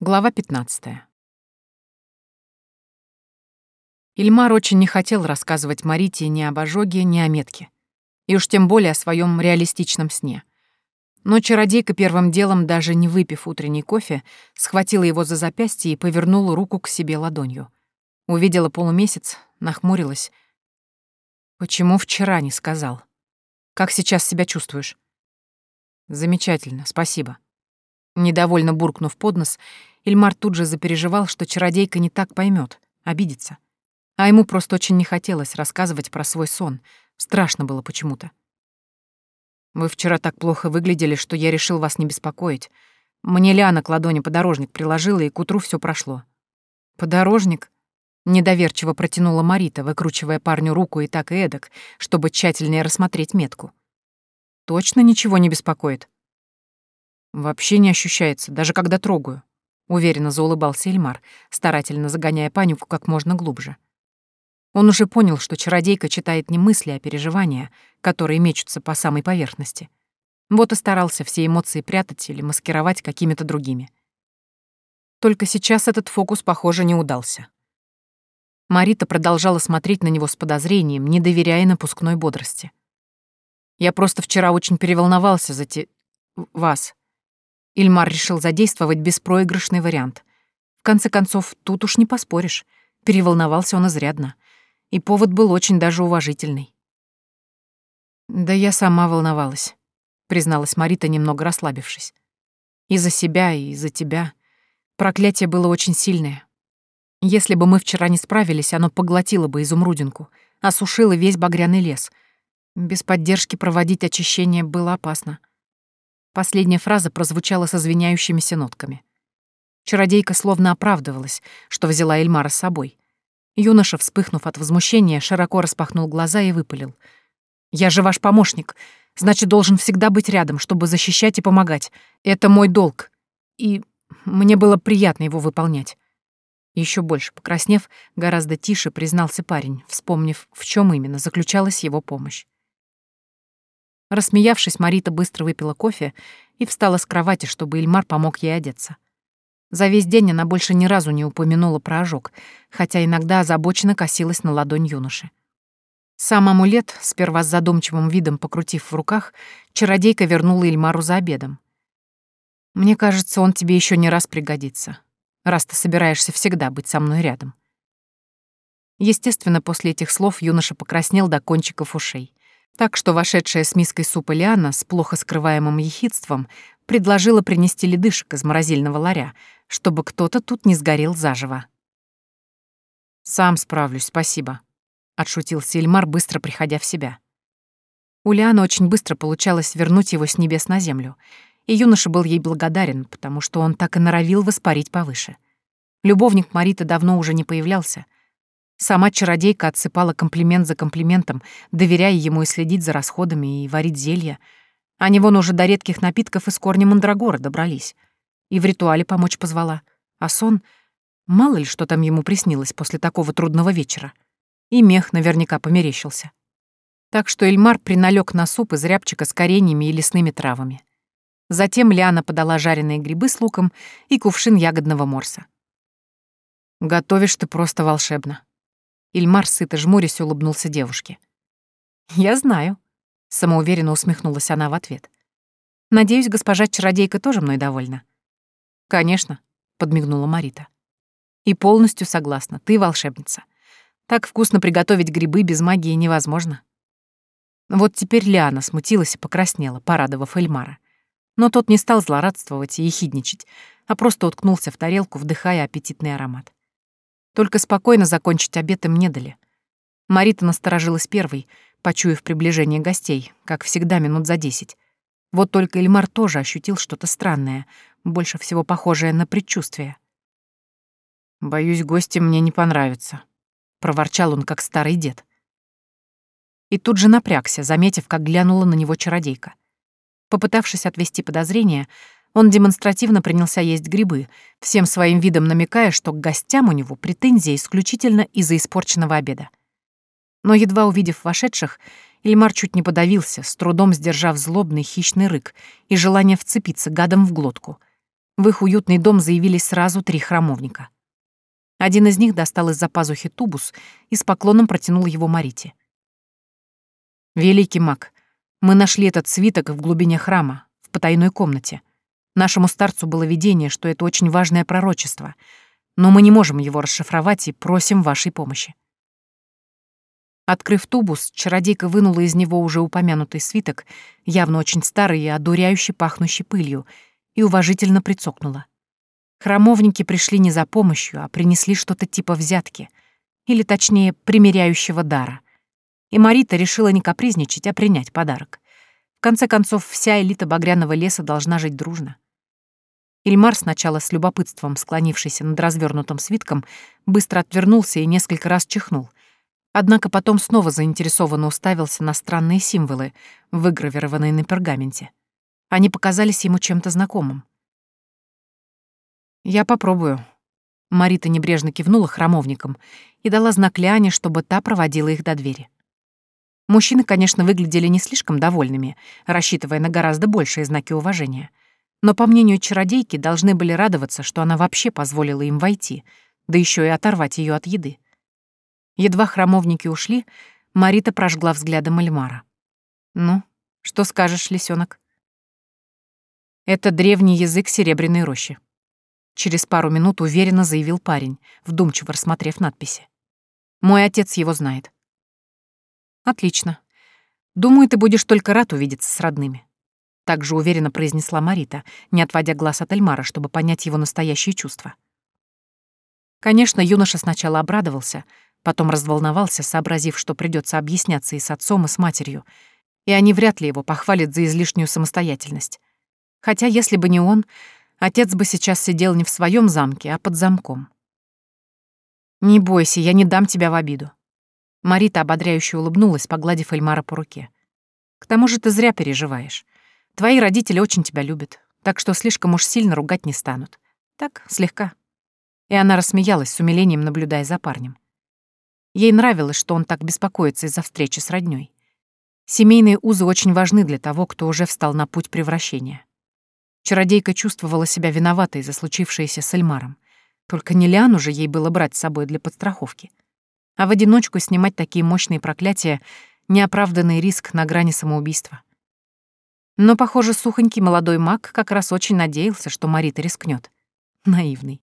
Глава 15. Ильмар очень не хотел рассказывать Марите ни об ожоге, ни о метке. И уж тем более о своем реалистичном сне. Но чародейка первым делом, даже не выпив утренний кофе, схватила его за запястье и повернула руку к себе ладонью. Увидела полумесяц, нахмурилась. «Почему вчера не сказал? Как сейчас себя чувствуешь?» «Замечательно, спасибо». Недовольно буркнув под нос, Ильмар тут же запереживал, что чародейка не так поймет, обидится. А ему просто очень не хотелось рассказывать про свой сон. Страшно было почему-то. «Вы вчера так плохо выглядели, что я решил вас не беспокоить. Мне Лиана к ладони подорожник приложила, и к утру все прошло». «Подорожник?» Недоверчиво протянула Марита, выкручивая парню руку и так и эдак, чтобы тщательнее рассмотреть метку. «Точно ничего не беспокоит?» «Вообще не ощущается, даже когда трогаю», — уверенно заулыбался Эльмар, старательно загоняя панику как можно глубже. Он уже понял, что чародейка читает не мысли, а переживания, которые мечутся по самой поверхности. Вот и старался все эмоции прятать или маскировать какими-то другими. Только сейчас этот фокус, похоже, не удался. Марита продолжала смотреть на него с подозрением, не доверяя напускной бодрости. «Я просто вчера очень переволновался за те... вас. Ильмар решил задействовать беспроигрышный вариант. В конце концов, тут уж не поспоришь. Переволновался он изрядно. И повод был очень даже уважительный. «Да я сама волновалась», — призналась Марита, немного расслабившись. «И за себя, и за тебя. Проклятие было очень сильное. Если бы мы вчера не справились, оно поглотило бы изумрудинку, осушило весь багряный лес. Без поддержки проводить очищение было опасно. Последняя фраза прозвучала со звеняющимися нотками. Чародейка словно оправдывалась, что взяла Эльмара с собой. Юноша, вспыхнув от возмущения, широко распахнул глаза и выпалил. «Я же ваш помощник. Значит, должен всегда быть рядом, чтобы защищать и помогать. Это мой долг. И мне было приятно его выполнять». Еще больше покраснев, гораздо тише признался парень, вспомнив, в чем именно заключалась его помощь. Рассмеявшись, Марита быстро выпила кофе и встала с кровати, чтобы Ильмар помог ей одеться. За весь день она больше ни разу не упомянула про ожог, хотя иногда озабоченно косилась на ладонь юноши. Сам амулет, сперва с задумчивым видом покрутив в руках, чародейка вернула Ильмару за обедом. «Мне кажется, он тебе еще не раз пригодится, раз ты собираешься всегда быть со мной рядом». Естественно, после этих слов юноша покраснел до кончиков ушей. Так что вошедшая с миской супа Лиана с плохо скрываемым ехидством предложила принести ледышек из морозильного ларя, чтобы кто-то тут не сгорел заживо. «Сам справлюсь, спасибо», — отшутился Эльмар, быстро приходя в себя. У Лианы очень быстро получалось вернуть его с небес на землю, и юноша был ей благодарен, потому что он так и норовил воспарить повыше. Любовник Мариты давно уже не появлялся — Сама чародейка отсыпала комплимент за комплиментом, доверяя ему и следить за расходами, и варить зелья. Они вон уже до редких напитков из корня мандрагора добрались. И в ритуале помочь позвала. А сон... Мало ли, что там ему приснилось после такого трудного вечера. И мех наверняка померещился. Так что Эльмар приналёг на суп из рябчика с кореньями и лесными травами. Затем Лиана подала жареные грибы с луком и кувшин ягодного морса. «Готовишь ты просто волшебно», Ильмар, сыто жмурясь, улыбнулся девушке. «Я знаю», — самоуверенно усмехнулась она в ответ. «Надеюсь, госпожа чародейка тоже мной довольна». «Конечно», — подмигнула Марита. «И полностью согласна, ты волшебница. Так вкусно приготовить грибы без магии невозможно». Вот теперь Лиана смутилась и покраснела, порадовав Эльмара. Но тот не стал злорадствовать и ехидничать, а просто уткнулся в тарелку, вдыхая аппетитный аромат. Только спокойно закончить обед им не дали. Марита насторожилась первой, почуяв приближение гостей, как всегда минут за десять. Вот только Эльмар тоже ощутил что-то странное, больше всего похожее на предчувствие. «Боюсь, гости мне не понравятся», — проворчал он, как старый дед. И тут же напрягся, заметив, как глянула на него чародейка. Попытавшись отвести подозрения, он демонстративно принялся есть грибы, всем своим видом намекая, что к гостям у него претензии исключительно из-за испорченного обеда. Но едва увидев вошедших, Ильмар чуть не подавился, с трудом сдержав злобный хищный рык и желание вцепиться гадом в глотку. В их уютный дом заявились сразу три храмовника. Один из них достал из-за пазухи тубус и с поклоном протянул его Марите. «Великий маг, мы нашли этот свиток в глубине храма, в потайной комнате. Нашему старцу было видение, что это очень важное пророчество, но мы не можем его расшифровать и просим вашей помощи». Открыв тубус, чародейка вынула из него уже упомянутый свиток, явно очень старый и одуряющий пахнущий пылью, и уважительно прицокнула. Храмовники пришли не за помощью, а принесли что-то типа взятки, или точнее, примеряющего дара. И Марита решила не капризничать, а принять подарок. В конце концов, вся элита Багряного леса должна жить дружно. Ильмар, сначала с любопытством склонившийся над развернутым свитком, быстро отвернулся и несколько раз чихнул. Однако потом снова заинтересованно уставился на странные символы, выгравированные на пергаменте. Они показались ему чем-то знакомым. «Я попробую». Марита небрежно кивнула храмовникам и дала знак Лиане, чтобы та проводила их до двери. Мужчины, конечно, выглядели не слишком довольными, рассчитывая на гораздо большие знаки уважения. Но, по мнению чародейки, должны были радоваться, что она вообще позволила им войти, да еще и оторвать ее от еды. Едва храмовники ушли, Марита прожгла взглядом Эльмара. «Ну, что скажешь, лисенок? «Это древний язык Серебряной рощи», Через пару минут уверенно заявил парень, вдумчиво рассмотрев надписи. «Мой отец его знает». «Отлично. Думаю, ты будешь только рад увидеться с родными». Также уверенно произнесла Марита, не отводя глаз от Эльмара, чтобы понять его настоящие чувства. Конечно, юноша сначала обрадовался, потом разволновался, сообразив, что придется объясняться и с отцом, и с матерью, и они вряд ли его похвалят за излишнюю самостоятельность. Хотя, если бы не он, Отец бы сейчас сидел не в своем замке, а под замком. «Не бойся, я не дам тебя в обиду». Марита ободряюще улыбнулась, погладив Эльмара по руке. «К тому же ты зря переживаешь. Твои родители очень тебя любят, так что слишком уж сильно ругать не станут. Так, слегка». И она рассмеялась с умилением, наблюдая за парнем. Ей нравилось, что он так беспокоится из-за встречи с роднёй. Семейные узы очень важны для того, кто уже встал на путь превращения. Чародейка чувствовала себя виноватой за случившееся с Эльмаром. Только не Лиану же ей было брать с собой для подстраховки. А в одиночку снимать такие мощные проклятия — неоправданный риск на грани самоубийства. Но, похоже, сухонький молодой маг как раз очень надеялся, что Марита рискнет. Наивный.